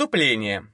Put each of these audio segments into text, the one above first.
Вступление.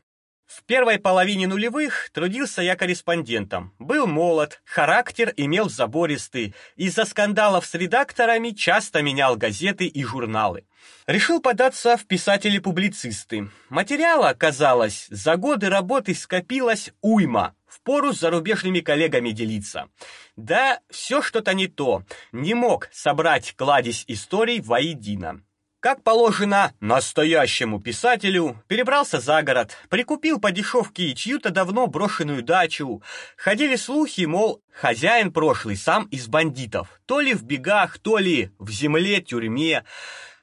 В первой половине нулевых трудился я корреспондентом. Был молод, характер имел забористый, из-за скандалов с редакторами часто менял газеты и журналы. Решил податься в писатели-публицисты. Материала, казалось, за годы работы скопилось уйма, впору с зарубежными коллегами делиться. Да, все что-то не то, не мог собрать кладезь историй воедино. Как положено настоящему писателю, перебрался за город, прикупил по дешевке чью-то давно брошенную дачу. Ходили слухи, мол, хозяин прошлый сам из бандитов, то ли в бегах, то ли в земле, тюрьме.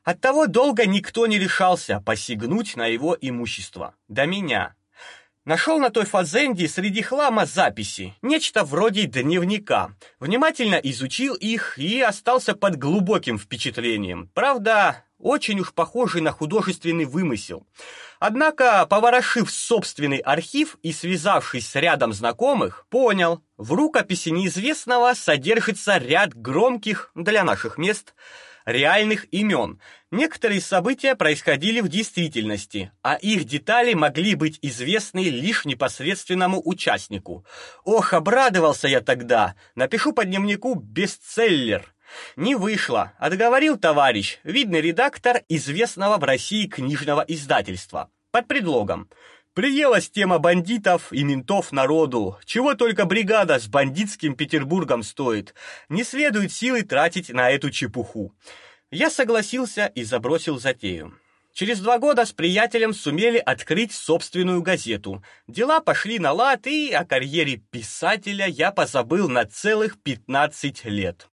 Оттого долго никто не решался посягнуть на его имущество. До меня. Нашел на той фазенде среди хлама записи, нечто вроде дневника. Внимательно изучил их и остался под глубоким впечатлением. Правда, очень уж похожий на художественный вымысел. Однако, поворошив собственный архив и связавшись с рядом знакомых, понял, в рукописи неизвестного содержится ряд громких для наших мест реальных имен. Некоторые события происходили в действительности, а их детали могли быть известны лишь непосредственному участнику. Ох, обрадовался я тогда. Напишу по дневнику бестселлер. Не вышло. Отговорил товарищ, видный редактор известного в России книжного издательства, под предлогом Приелась тема бандитов и ментов народу. Чего только бригада с бандитским Петербургом стоит. Не следует силы тратить на эту чепуху. Я согласился и забросил затею. Через два года с приятелем сумели открыть собственную газету. Дела пошли на лад, и о карьере писателя я позабыл на целых 15 лет.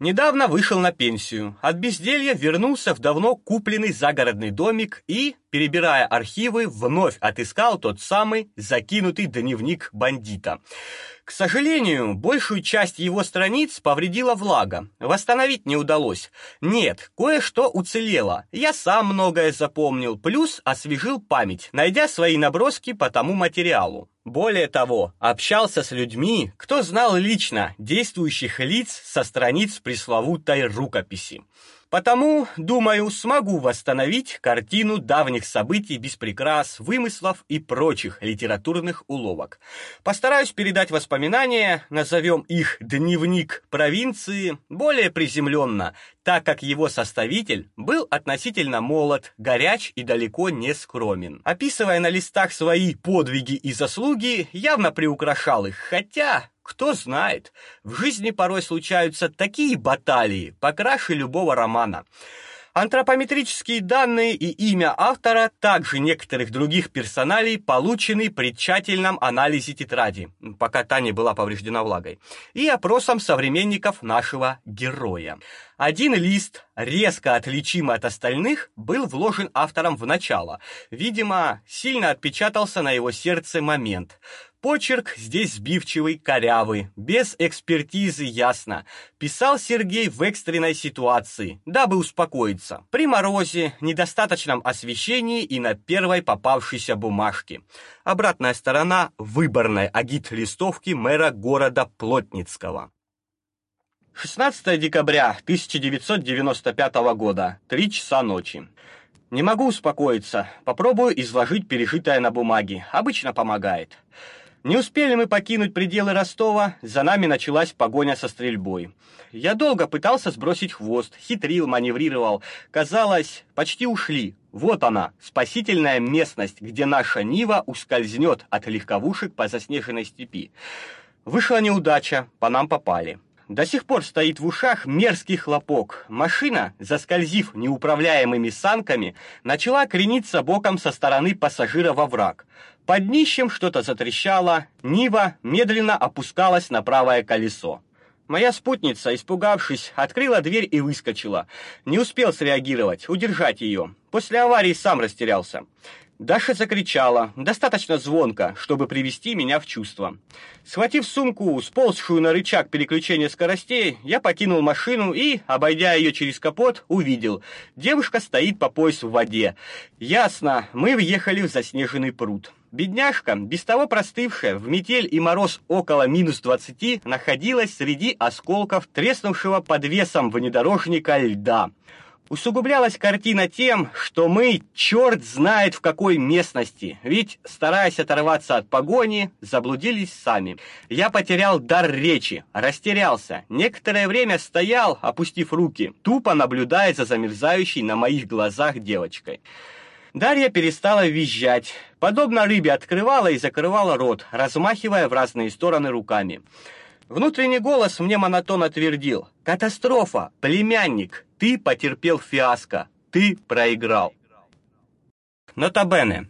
Недавно вышел на пенсию. От безделья вернулся в давно купленный загородный домик и, перебирая архивы, вновь отыскал тот самый закинутый дневник бандита. К сожалению, большую часть его страниц повредила влага. Восстановить не удалось. Нет, кое-что уцелело. Я сам многое запомнил, плюс освежил память, найдя свои наброски по тому материалу. Более того, общался с людьми, кто знал лично действующих лиц со страниц пресловутой рукописи. Потому, думаю, смогу восстановить картину давних событий без прикрас, вымыслов и прочих литературных уловок. Постараюсь передать воспоминания, назовем их «Дневник провинции», более приземленно, так как его составитель был относительно молод, горяч и далеко не скромен. Описывая на листах свои подвиги и заслуги, явно приукрашал их, хотя кто знает, в жизни порой случаются такие баталии, покраше любого романа. Антропометрические данные и имя автора, также некоторых других персоналей получены при тщательном анализе тетради, пока та не была повреждена влагой, и опросом современников нашего героя. Один лист, резко отличимый от остальных, был вложен автором в начало. Видимо, сильно отпечатался на его сердце момент. Почерк здесь сбивчивый, корявый, без экспертизы ясно. Писал Сергей в экстренной ситуации, дабы успокоиться. При морозе, недостаточном освещении и на первой попавшейся бумажке. Обратная сторона выборной агит-листовки мэра города Плотницкого. 16 декабря 1995 года, 3 часа ночи. Не могу успокоиться. Попробую изложить пережитое на бумаге. Обычно помогает. Не успели мы покинуть пределы Ростова, за нами началась погоня со стрельбой. Я долго пытался сбросить хвост, хитрил, маневрировал. Казалось, почти ушли. Вот она, спасительная местность, где наша Нива ускользнет от легковушек по заснеженной степи. Вышла неудача, по нам попали. До сих пор стоит в ушах мерзкий хлопок. Машина, заскользив неуправляемыми санками, начала крениться боком со стороны пассажира во враг. Под днищем что-то затрещало, Нива медленно опускалась на правое колесо. Моя спутница, испугавшись, открыла дверь и выскочила. Не успел среагировать, удержать ее. После аварии сам растерялся. Даша закричала, достаточно звонко, чтобы привести меня в чувство. Схватив сумку, сползшую на рычаг переключения скоростей, я покинул машину и, обойдя ее через капот, увидел. Девушка стоит по пояс в воде. Ясно, мы въехали в заснеженный пруд. Бедняжка, без того простывшая, в метель и мороз около минус двадцати, находилась среди осколков треснувшего под весом внедорожника льда. Усугублялась картина тем, что мы черт знает в какой местности, ведь, стараясь оторваться от погони, заблудились сами. Я потерял дар речи, растерялся, некоторое время стоял, опустив руки, тупо наблюдая за замерзающей на моих глазах девочкой. Дарья перестала визжать, подобно рыбе открывала и закрывала рот, размахивая в разные стороны руками. Внутренний голос мне монотонно твердил: "Катастрофа, племянник, ты потерпел фиаско, ты проиграл". Нотабене.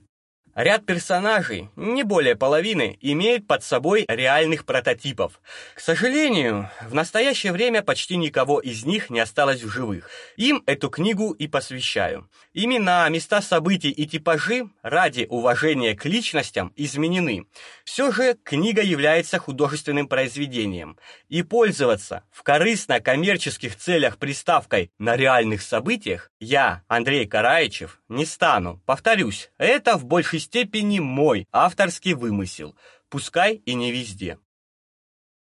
Ряд персонажей, не более половины, имеет под собой реальных прототипов. К сожалению, в настоящее время почти никого из них не осталось в живых. Им эту книгу и посвящаю. Имена, места событий и типажи ради уважения к личностям изменены. Все же книга является художественным произведением, и пользоваться в корыстно-коммерческих целях приставкой на реальных событиях я, Андрей Караичев, не стану. Повторюсь, это в большей степени мой авторский вымысел, пускай и не везде.